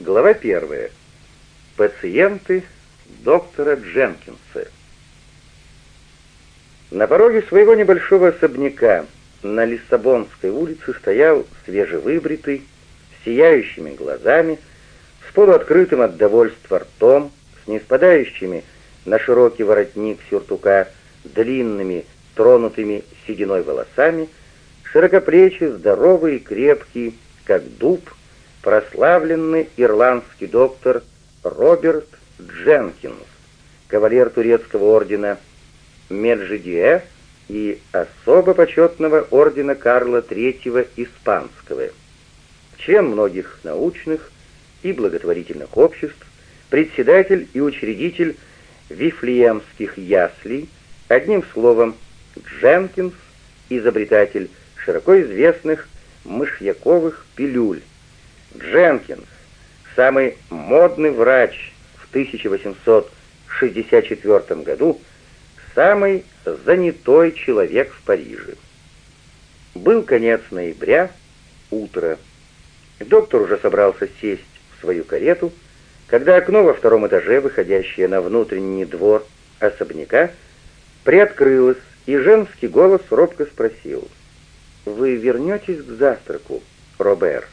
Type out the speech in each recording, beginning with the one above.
Глава первая. Пациенты доктора Дженкинса. На пороге своего небольшого особняка на Лиссабонской улице стоял свежевыбритый, сияющими глазами, с полуоткрытым от довольства ртом, с неспадающими на широкий воротник сюртука длинными, тронутыми сединой волосами, широкоплечий, здоровый и крепкий, как дуб, прославленный ирландский доктор Роберт Дженкинс, кавалер турецкого ордена Меджидиэ и особо почетного ордена Карла III Испанского, член многих научных и благотворительных обществ, председатель и учредитель Вифлеемских яслей, одним словом, Дженкинс, изобретатель широко известных мышьяковых пилюль. Дженкинс, самый модный врач в 1864 году, самый занятой человек в Париже. Был конец ноября, утро. Доктор уже собрался сесть в свою карету, когда окно во втором этаже, выходящее на внутренний двор особняка, приоткрылось, и женский голос робко спросил, «Вы вернетесь к завтраку, Робер?»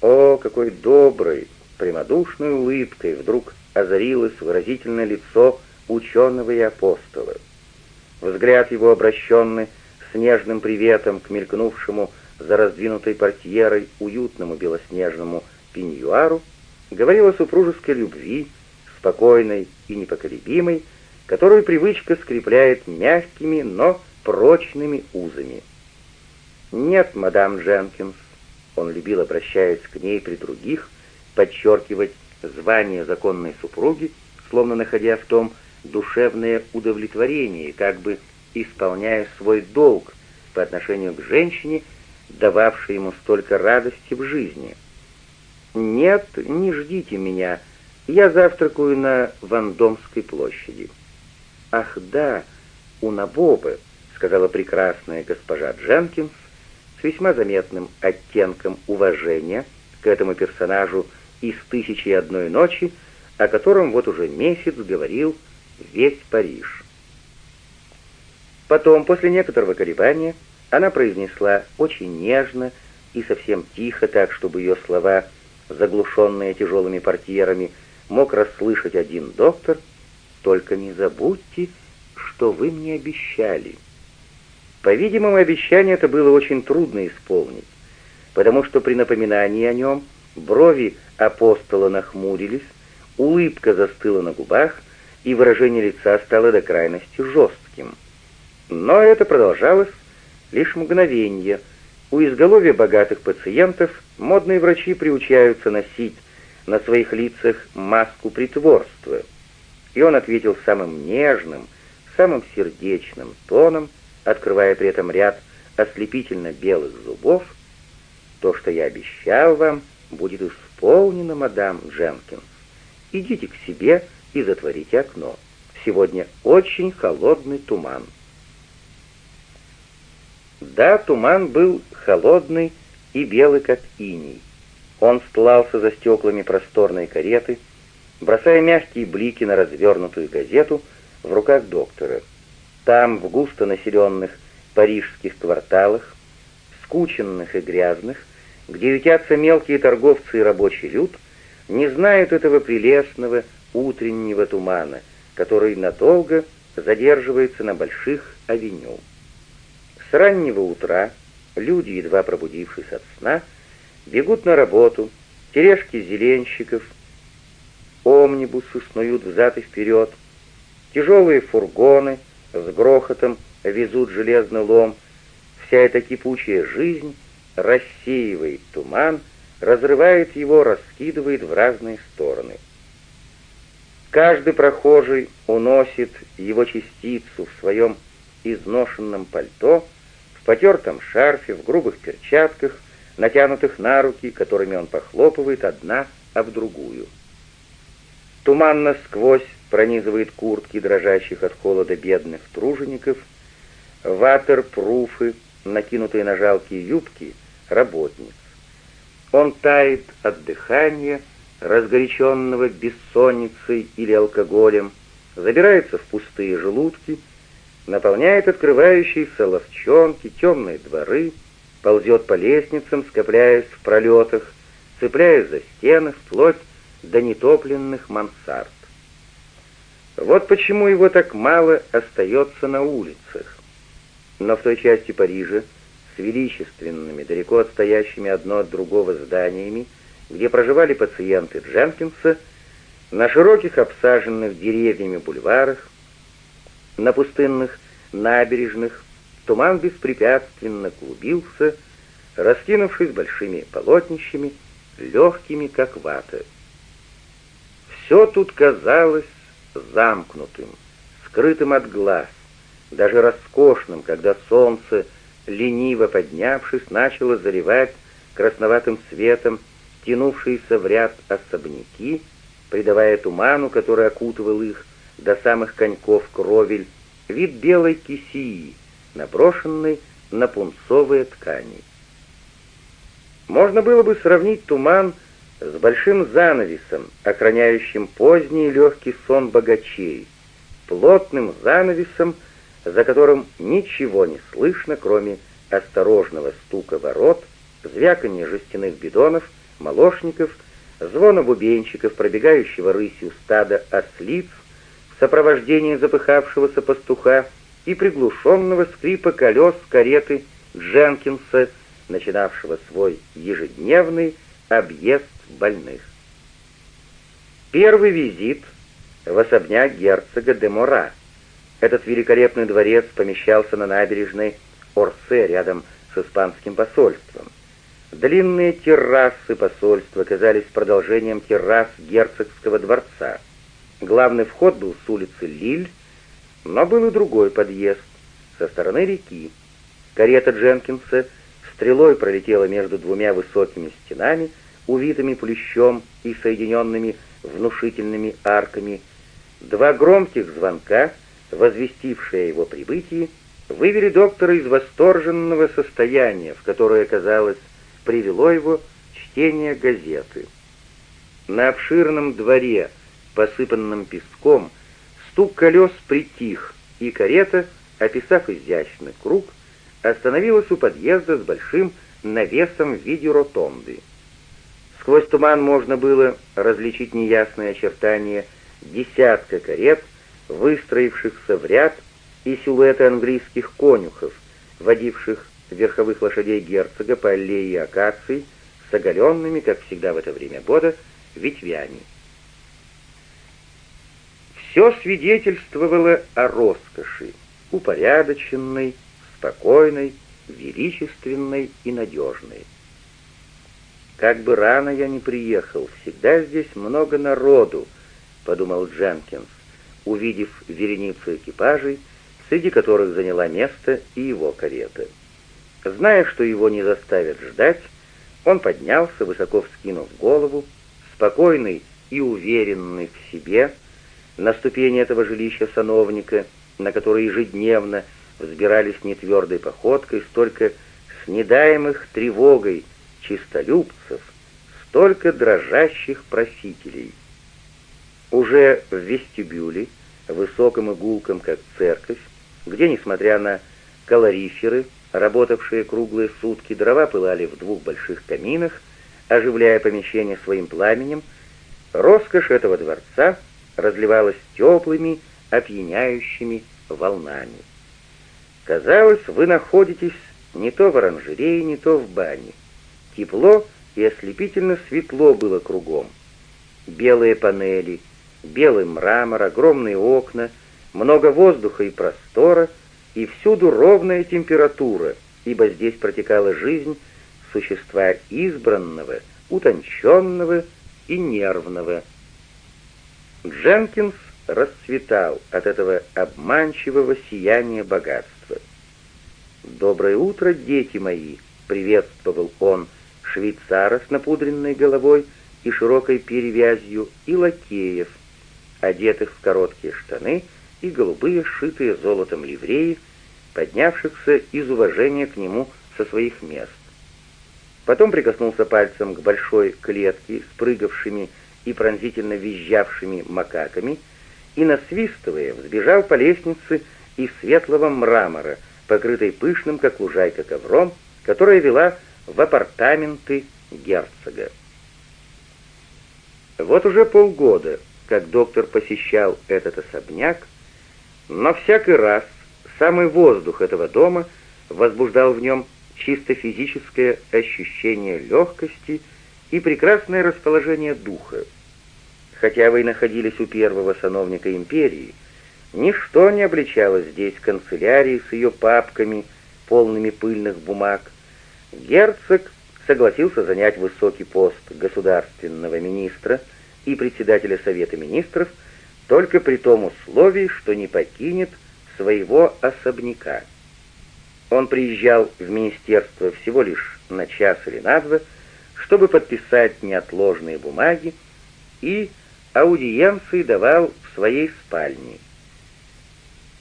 О, какой доброй, прямодушной улыбкой вдруг озарилось выразительное лицо ученого и апостола. Взгляд его, обращенный с нежным приветом к мелькнувшему за раздвинутой портьерой уютному белоснежному пеньюару, говорил о супружеской любви, спокойной и непоколебимой, которую привычка скрепляет мягкими, но прочными узами. «Нет, мадам Дженкинс», — он любил, обращаясь к ней при других, подчеркивать звание законной супруги, словно находя в том душевное удовлетворение, как бы исполняя свой долг по отношению к женщине, дававшей ему столько радости в жизни. «Нет, не ждите меня, я завтракаю на Вандомской площади». «Ах да, у Набобы», — сказала прекрасная госпожа Дженкинс с весьма заметным оттенком уважения к этому персонажу из «Тысячи и одной ночи», о котором вот уже месяц говорил весь Париж. Потом, после некоторого колебания, она произнесла очень нежно и совсем тихо, так, чтобы ее слова, заглушенные тяжелыми портьерами, мог расслышать один доктор — только не забудьте, что вы мне обещали». По-видимому, обещание это было очень трудно исполнить, потому что при напоминании о нем брови апостола нахмурились, улыбка застыла на губах, и выражение лица стало до крайности жестким. Но это продолжалось лишь мгновение. У изголовья богатых пациентов модные врачи приучаются носить на своих лицах маску притворства — и он ответил самым нежным, самым сердечным тоном, открывая при этом ряд ослепительно белых зубов, «То, что я обещал вам, будет исполнено, мадам Дженкинс. Идите к себе и затворите окно. Сегодня очень холодный туман». Да, туман был холодный и белый, как иней. Он стлался за стеклами просторной кареты, бросая мягкие блики на развернутую газету в руках доктора. Там, в густо населенных парижских кварталах, скученных и грязных, где ютятся мелкие торговцы и рабочий люд, не знают этого прелестного утреннего тумана, который надолго задерживается на больших авеню. С раннего утра люди, едва пробудившись от сна, бегут на работу, тележки зеленщиков — омнибусы снуют взад и вперед, тяжелые фургоны с грохотом везут железный лом, вся эта кипучая жизнь рассеивает туман, разрывает его, раскидывает в разные стороны. Каждый прохожий уносит его частицу в своем изношенном пальто, в потертом шарфе, в грубых перчатках, натянутых на руки, которыми он похлопывает одна об другую. Туман насквозь пронизывает куртки дрожащих от холода бедных тружеников, ватерпруфы, накинутые на жалкие юбки, работниц. Он тает от дыхания, разгоряченного бессонницей или алкоголем, забирается в пустые желудки, наполняет открывающиеся ловчонки, темные дворы, ползет по лестницам, скопляясь в пролетах, цепляясь за стены, вплоть до нетопленных мансард. Вот почему его так мало остается на улицах. Но в той части Парижа, с величественными, далеко отстоящими одно от другого зданиями, где проживали пациенты Дженкинса, на широких обсаженных деревьями бульварах, на пустынных набережных, туман беспрепятственно клубился, раскинувшись большими полотнищами, легкими, как вата. Все тут казалось замкнутым, скрытым от глаз, даже роскошным, когда солнце, лениво поднявшись, начало заливать красноватым светом тянувшиеся в ряд особняки, придавая туману, который окутывал их до самых коньков кровель, вид белой кисии, наброшенной на пунцовые ткани. Можно было бы сравнить туман с большим занавесом, охраняющим поздний легкий сон богачей, плотным занавесом, за которым ничего не слышно, кроме осторожного стука ворот, звяканья жестяных бидонов, молочников, звона бубенчиков, пробегающего рысью стада ослиц в сопровождении запыхавшегося пастуха и приглушенного скрипа колес кареты Дженкинса, начинавшего свой ежедневный объезд больных. Первый визит в особняк герцога де Мора. Этот великолепный дворец помещался на набережной Орсе рядом с испанским посольством. Длинные террасы посольства казались продолжением террас герцогского дворца. Главный вход был с улицы Лиль, но был и другой подъезд, со стороны реки. Карета Дженкинса стрелой пролетела между двумя высокими стенами, увитыми плющом и соединенными внушительными арками. Два громких звонка, возвестившие о его прибытии, вывели доктора из восторженного состояния, в которое, казалось, привело его чтение газеты. На обширном дворе, посыпанном песком, стук колес притих, и карета, описав изящный круг, остановилась у подъезда с большим навесом в виде ротонды. Сквозь туман можно было различить неясные очертания десятка карет, выстроившихся в ряд, и силуэты английских конюхов, водивших верховых лошадей герцога по аллее акаций с оголенными, как всегда в это время года, ветвями. Все свидетельствовало о роскоши, упорядоченной, спокойной, величественной и надежной. «Как бы рано я не приехал, всегда здесь много народу», — подумал Дженкинс, увидев вереницу экипажей, среди которых заняла место и его карета. Зная, что его не заставят ждать, он поднялся, высоко вскинув голову, спокойный и уверенный в себе, на ступени этого жилища сановника, на который ежедневно взбирались нетвердой походкой столько снедаемых тревогой чистолюбцев, столько дрожащих просителей. Уже в вестибюле, высоком и как церковь, где, несмотря на калориферы, работавшие круглые сутки, дрова пылали в двух больших каминах, оживляя помещение своим пламенем, роскошь этого дворца разливалась теплыми, опьяняющими волнами. Казалось, вы находитесь не то в оранжерее, не то в бане. Тепло и ослепительно светло было кругом. Белые панели, белый мрамор, огромные окна, много воздуха и простора, и всюду ровная температура, ибо здесь протекала жизнь существа избранного, утонченного и нервного. Дженкинс расцветал от этого обманчивого сияния богатства. «Доброе утро, дети мои!» — приветствовал он, швейцара с напудренной головой и широкой перевязью, и лакеев, одетых в короткие штаны и голубые, сшитые золотом ливреи, поднявшихся из уважения к нему со своих мест. потом прикоснулся пальцем к большой клетке с прыгавшими и пронзительно визжавшими макаками и, насвистывая, взбежал по лестнице из светлого мрамора, покрытой пышным, как лужайка, ковром, которая вела в апартаменты герцога. Вот уже полгода, как доктор посещал этот особняк, но всякий раз самый воздух этого дома возбуждал в нем чисто физическое ощущение легкости и прекрасное расположение духа. Хотя вы и находились у первого сановника империи, ничто не обличало здесь канцелярии с ее папками, полными пыльных бумаг. Герцог согласился занять высокий пост государственного министра и председателя Совета министров только при том условии, что не покинет своего особняка. Он приезжал в министерство всего лишь на час или на два, чтобы подписать неотложные бумаги, и аудиенции давал в своей спальне.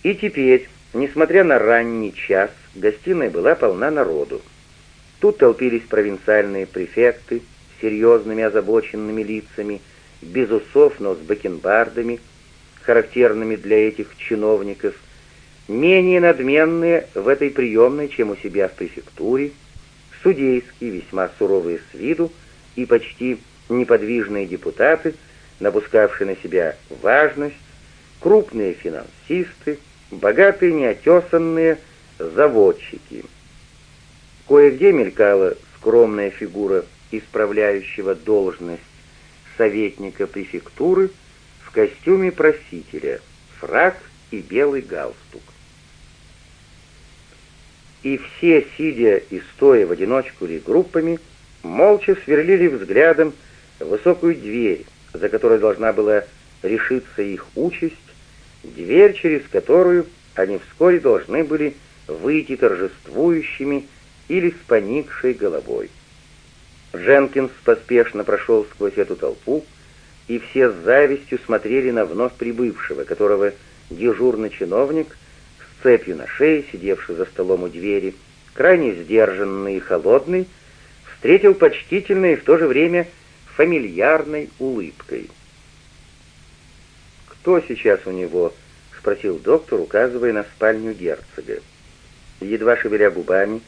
И теперь, несмотря на ранний час, гостиная была полна народу. Тут толпились провинциальные префекты с серьезными озабоченными лицами, без усов, но с бакенбардами, характерными для этих чиновников, менее надменные в этой приемной, чем у себя в префектуре, судейские, весьма суровые с виду и почти неподвижные депутаты, напускавшие на себя важность, крупные финансисты, богатые неотесанные заводчики. Кое-где мелькала скромная фигура исправляющего должность советника префектуры в костюме просителя, фрак и белый галстук и все, сидя и стоя в одиночку или группами, молча сверлили взглядом высокую дверь, за которой должна была решиться их участь, дверь, через которую они вскоре должны были выйти торжествующими или с поникшей головой. Дженкинс поспешно прошел сквозь эту толпу, и все с завистью смотрели на вновь прибывшего, которого дежурный чиновник — цепью на шее, сидевший за столом у двери, крайне сдержанный и холодный, встретил почтительной и в то же время фамильярной улыбкой. «Кто сейчас у него?» — спросил доктор, указывая на спальню герцога. Едва шевеля губами,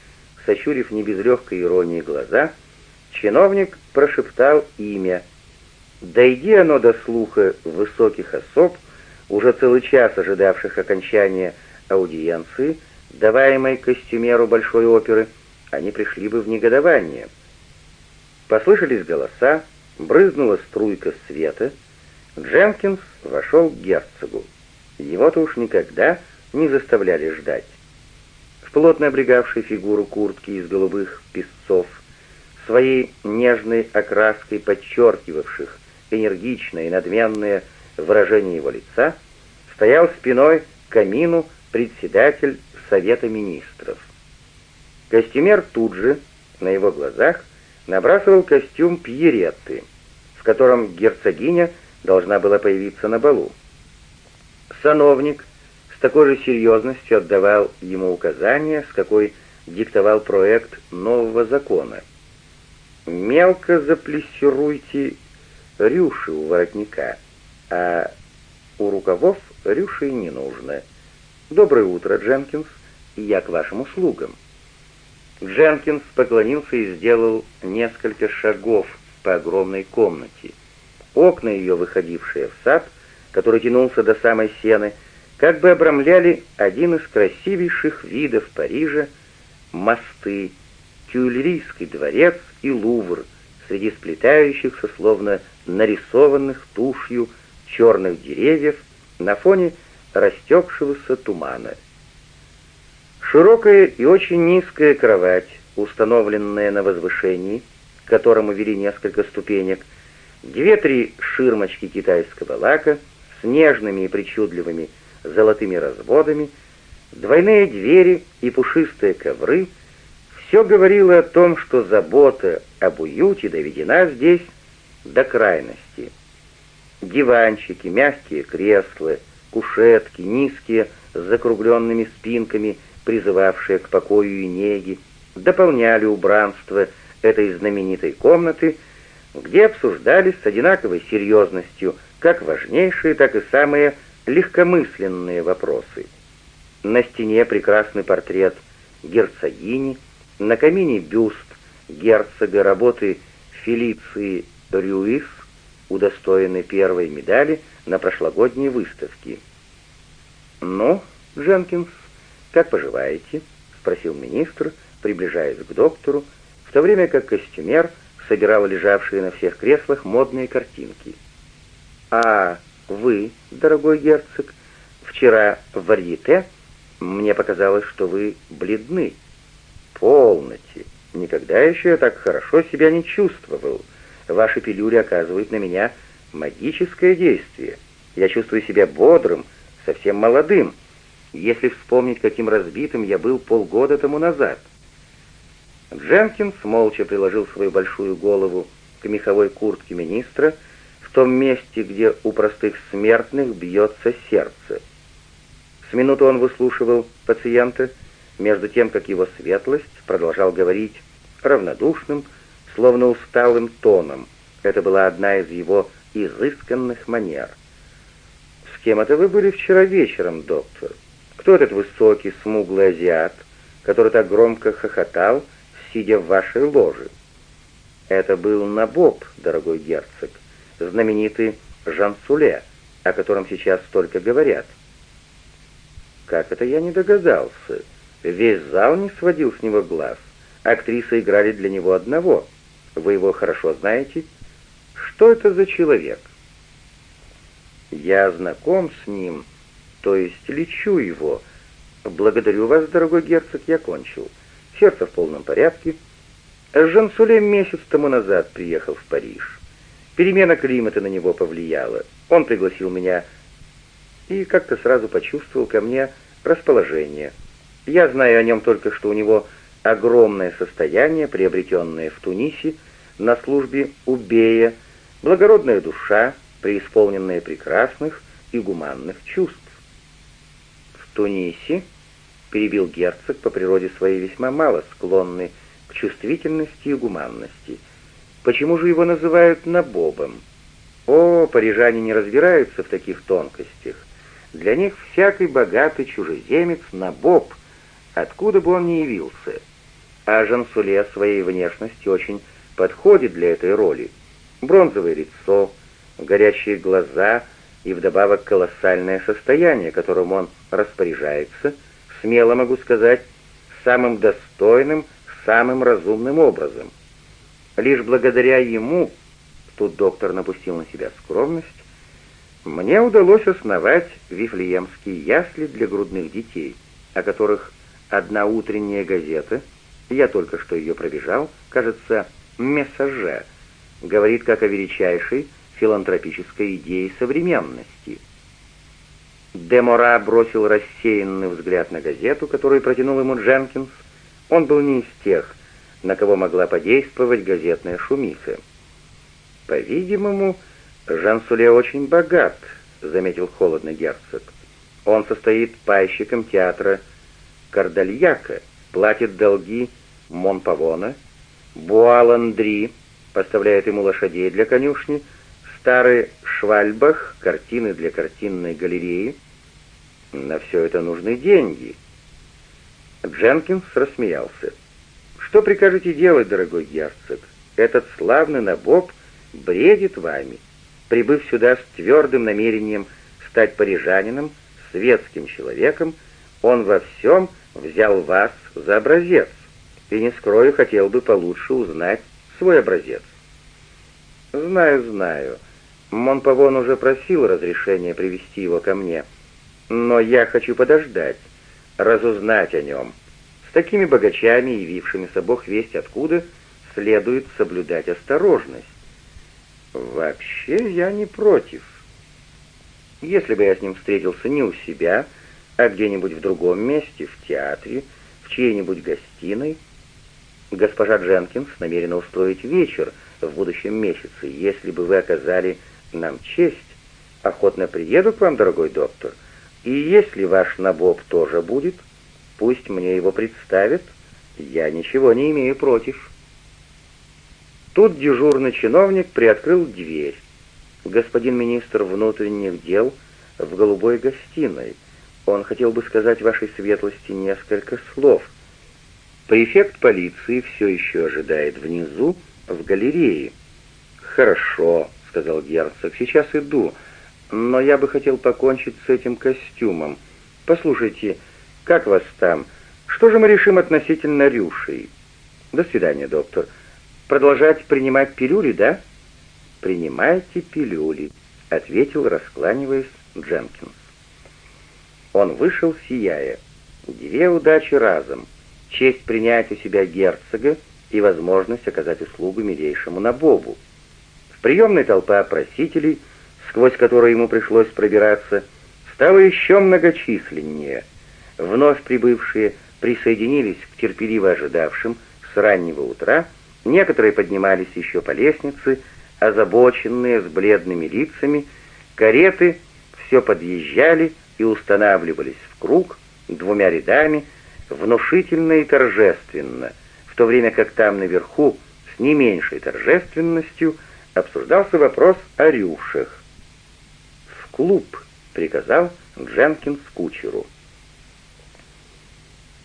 сощурив не без легкой иронии глаза, чиновник прошептал имя. Дойди оно до слуха высоких особ, уже целый час ожидавших окончания аудиенции, даваемой костюмеру Большой оперы, они пришли бы в негодование. Послышались голоса, брызнула струйка света. Дженкинс вошел к герцогу. Его-то уж никогда не заставляли ждать. В плотно облегавшей фигуру куртки из голубых песцов, своей нежной окраской подчеркивавших энергичное и надменное выражение его лица, стоял спиной к камину председатель Совета Министров. Костюмер тут же, на его глазах, набрасывал костюм Пьеретты, в котором герцогиня должна была появиться на балу. Сановник с такой же серьезностью отдавал ему указания, с какой диктовал проект нового закона. «Мелко заплессируйте рюши у воротника, а у рукавов рюши не нужно», «Доброе утро, Дженкинс, я к вашим услугам». Дженкинс поклонился и сделал несколько шагов по огромной комнате. Окна ее, выходившие в сад, который тянулся до самой сены, как бы обрамляли один из красивейших видов Парижа — мосты, Тюильрийский дворец и Лувр среди сплетающихся, словно нарисованных тушью черных деревьев на фоне растекшегося тумана. Широкая и очень низкая кровать, установленная на возвышении, к которому вели несколько ступенек, две-три ширмочки китайского лака с нежными и причудливыми золотыми разводами, двойные двери и пушистые ковры — все говорило о том, что забота об уюте доведена здесь до крайности. Диванчики, мягкие кресла — кушетки, низкие, с закругленными спинками, призывавшие к покою и неге, дополняли убранство этой знаменитой комнаты, где обсуждались с одинаковой серьезностью как важнейшие, так и самые легкомысленные вопросы. На стене прекрасный портрет герцогини, на камине бюст герцога работы Фелиции Рюис, удостоенный первой медали на прошлогодней выставке. «Ну, Дженкинс, как поживаете?» — спросил министр, приближаясь к доктору, в то время как костюмер собирал лежавшие на всех креслах модные картинки. «А вы, дорогой герцог, вчера в Варьете мне показалось, что вы бледны. Полноте. Никогда еще я так хорошо себя не чувствовал. Ваши пилюли оказывают на меня магическое действие. Я чувствую себя бодрым, совсем молодым, если вспомнить, каким разбитым я был полгода тому назад. Дженкинс молча приложил свою большую голову к меховой куртке министра в том месте, где у простых смертных бьется сердце. С минуту он выслушивал пациента, между тем, как его светлость продолжал говорить равнодушным, словно усталым тоном. Это была одна из его изысканных манер. «С кем это вы были вчера вечером, доктор? Кто этот высокий, смуглый азиат, который так громко хохотал, сидя в вашей ложе. Это был Набоб, дорогой герцог, знаменитый Жан Суле, о котором сейчас столько говорят. Как это я не догадался? Весь зал не сводил с него глаз. Актрисы играли для него одного. Вы его хорошо знаете? Что это за человек? Я знаком с ним, то есть лечу его. Благодарю вас, дорогой герцог, я кончил сердце в полном порядке. Жансуле месяц тому назад приехал в Париж. Перемена климата на него повлияла. Он пригласил меня и как-то сразу почувствовал ко мне расположение. Я знаю о нем только, что у него огромное состояние, приобретенное в Тунисе, на службе у Бея, благородная душа, преисполненная прекрасных и гуманных чувств. В Тунисе — перебил герцог, по природе своей весьма мало склонный к чувствительности и гуманности. «Почему же его называют набобом?» «О, парижане не разбираются в таких тонкостях. Для них всякий богатый чужеземец — набоб, откуда бы он ни явился. А Жансуле своей внешностью очень подходит для этой роли. Бронзовое лицо, горящие глаза и вдобавок колоссальное состояние, которым он распоряжается — смело могу сказать, самым достойным, самым разумным образом. Лишь благодаря ему, тут доктор напустил на себя скромность, мне удалось основать Вифлеемские ясли для грудных детей, о которых одна утренняя газета, я только что ее пробежал, кажется, «Мессаже», говорит как о величайшей филантропической идее современности — Демора бросил рассеянный взгляд на газету, которую протянул ему Дженкинс. Он был не из тех, на кого могла подействовать газетная шумиха. «По-видимому, Жан-Суле очень богат», — заметил холодно герцог. «Он состоит пайщиком театра Кардальяка, платит долги Монпавона, Буаландри поставляет ему лошадей для конюшни, старый Швальбах, картины для картинной галереи. На все это нужны деньги. Дженкинс рассмеялся. «Что прикажете делать, дорогой герцог? Этот славный набоб бредит вами. Прибыв сюда с твердым намерением стать парижанином, светским человеком, он во всем взял вас за образец, и, не скрою, хотел бы получше узнать свой образец. «Знаю, знаю. Монпавон уже просил разрешения привести его ко мне, но я хочу подождать, разузнать о нем. С такими богачами, явившимися бог весть откуда, следует соблюдать осторожность. Вообще я не против. Если бы я с ним встретился не у себя, а где-нибудь в другом месте, в театре, в чьей-нибудь гостиной, госпожа Дженкинс намерена устроить вечер в будущем месяце, если бы вы оказали нам честь. Охотно приеду к вам, дорогой доктор. И если ваш набоб тоже будет, пусть мне его представят. Я ничего не имею против». Тут дежурный чиновник приоткрыл дверь. Господин министр внутренних дел в голубой гостиной. Он хотел бы сказать вашей светлости несколько слов. Префект полиции все еще ожидает внизу, в галерее. «Хорошо», — сказал герцог, — «сейчас иду, но я бы хотел покончить с этим костюмом. Послушайте, как вас там? Что же мы решим относительно Рюши?» «До свидания, доктор. Продолжать принимать пилюли, да?» «Принимайте пилюли», — ответил, раскланиваясь, Дженкинс. Он вышел, сияя. Две удачи разом. Честь принять у себя герцога и возможность оказать услугу милейшему Набобу. В приемной толпа просителей, сквозь которую ему пришлось пробираться, стала еще многочисленнее. Вновь прибывшие присоединились к терпеливо ожидавшим с раннего утра, некоторые поднимались еще по лестнице, озабоченные, с бледными лицами, кареты все подъезжали и устанавливались в круг двумя рядами, внушительно и торжественно, в то время как там наверху с не меньшей торжественностью обсуждался вопрос о рюшах. «В клуб!» — приказал Дженкинс кучеру.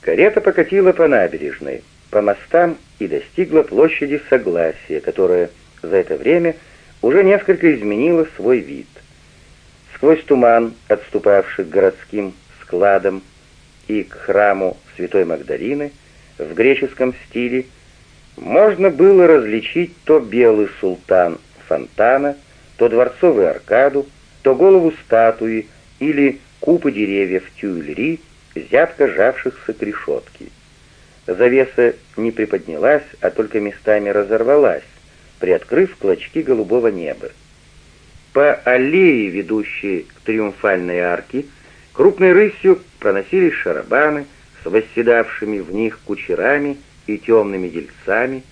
Карета покатила по набережной, по мостам и достигла площади Согласия, которая за это время уже несколько изменила свой вид. Сквозь туман, отступавший к городским складам и к храму Святой Магдалины в греческом стиле, можно было различить то белый султан фонтана, то дворцовую аркаду, то голову статуи или купы деревьев тюильри, зябко жавшихся к решетке. Завеса не приподнялась, а только местами разорвалась, приоткрыв клочки голубого неба. По аллее, ведущей к триумфальной арке, крупной рысью проносились шарабаны с восседавшими в них кучерами и темными дельцами,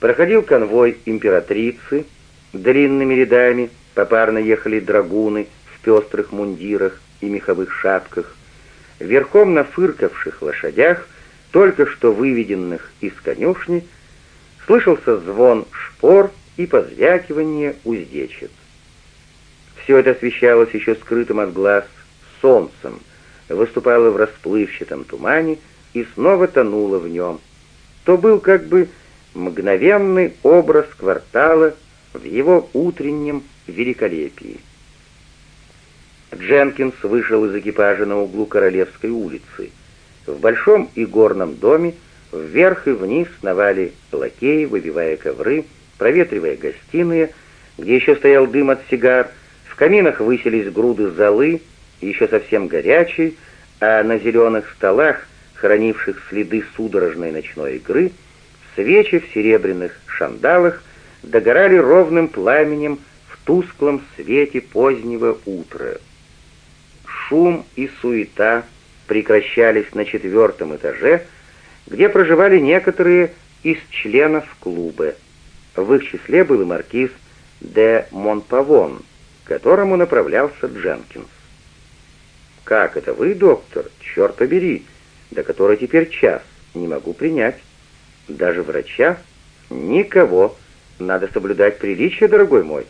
проходил конвой императрицы, длинными рядами попарно ехали драгуны в пестрых мундирах и меховых шапках, верхом на фыркавших лошадях, только что выведенных из конюшни, слышался звон шпор и позвякивание уздечек. Все это освещалось еще скрытым от глаз солнцем, выступало в расплывчатом тумане и снова тонуло в нем. То был как бы мгновенный образ квартала в его утреннем великолепии. Дженкинс вышел из экипажа на углу Королевской улицы. В большом и горном доме вверх и вниз сновали лакеи, выбивая ковры, проветривая гостиные, где еще стоял дым от сигар, в каминах высились груды золы, еще совсем горячей, а на зеленых столах, хранивших следы судорожной ночной игры, свечи в серебряных шандалах догорали ровным пламенем в тусклом свете позднего утра. Шум и суета прекращались на четвертом этаже, где проживали некоторые из членов клуба. В их числе был и маркиз де Монпавон, к которому направлялся Дженкинс. «Как это вы, доктор? Черт побери! До которой теперь час? Не могу принять. Даже врача? Никого. Надо соблюдать приличие, дорогой мой.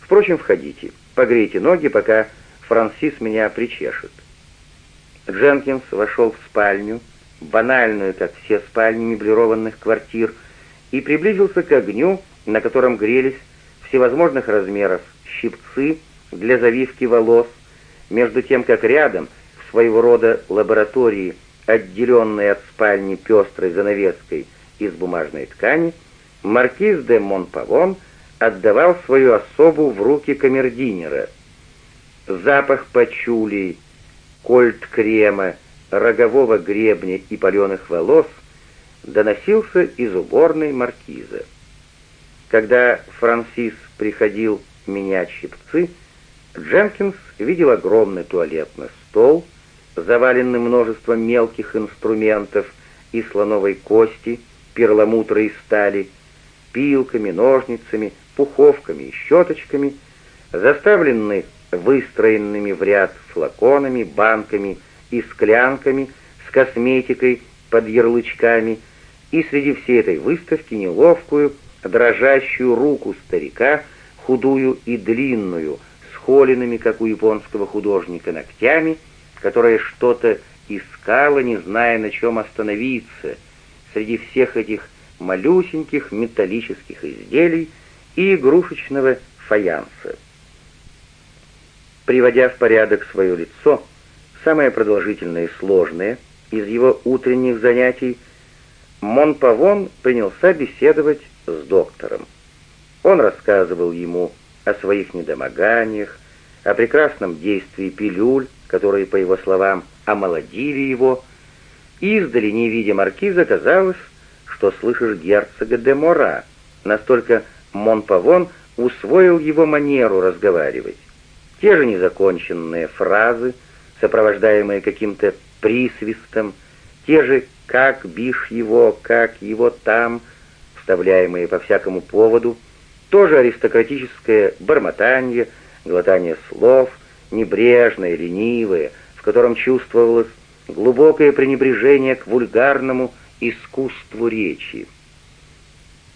Впрочем, входите. Погрейте ноги, пока Франсис меня причешет». Дженкинс вошел в спальню, банальную, как все спальни меблированных квартир, и приблизился к огню, на котором грелись всевозможных размеров щипцы для завивки волос, между тем как рядом, в своего рода лаборатории, отделенной от спальни пестрой занавеской из бумажной ткани, маркиз де Монпавон отдавал свою особу в руки камердинера. Запах пачулей, кольт-крема, рогового гребня и паленых волос доносился из уборной маркиза. Когда Франсис приходил менять щипцы, Дженкинс видел огромный туалетный стол, заваленный множеством мелких инструментов из слоновой кости, перламутра и стали, пилками, ножницами, пуховками и щеточками, заставленный выстроенными в ряд флаконами, банками и склянками с косметикой под ярлычками, и среди всей этой выставки неловкую, дрожащую руку старика, худую и длинную, с холеными, как у японского художника, ногтями, которая что-то искала, не зная, на чем остановиться, среди всех этих малюсеньких металлических изделий и игрушечного фаянса. Приводя в порядок свое лицо, самое продолжительное и сложное из его утренних занятий, Монпавон принялся беседовать с доктором. Он рассказывал ему о своих недомоганиях, о прекрасном действии пилюль, которые, по его словам, омолодили его. Издали, не видя маркиза, казалось, что слышишь герцога де Мора. Настолько Монпавон усвоил его манеру разговаривать. Те же незаконченные фразы, сопровождаемые каким-то присвистом, те же «как бишь его», «как его там», вставляемые по всякому поводу, тоже аристократическое бормотание, глотание слов, небрежное, ленивое, в котором чувствовалось глубокое пренебрежение к вульгарному искусству речи.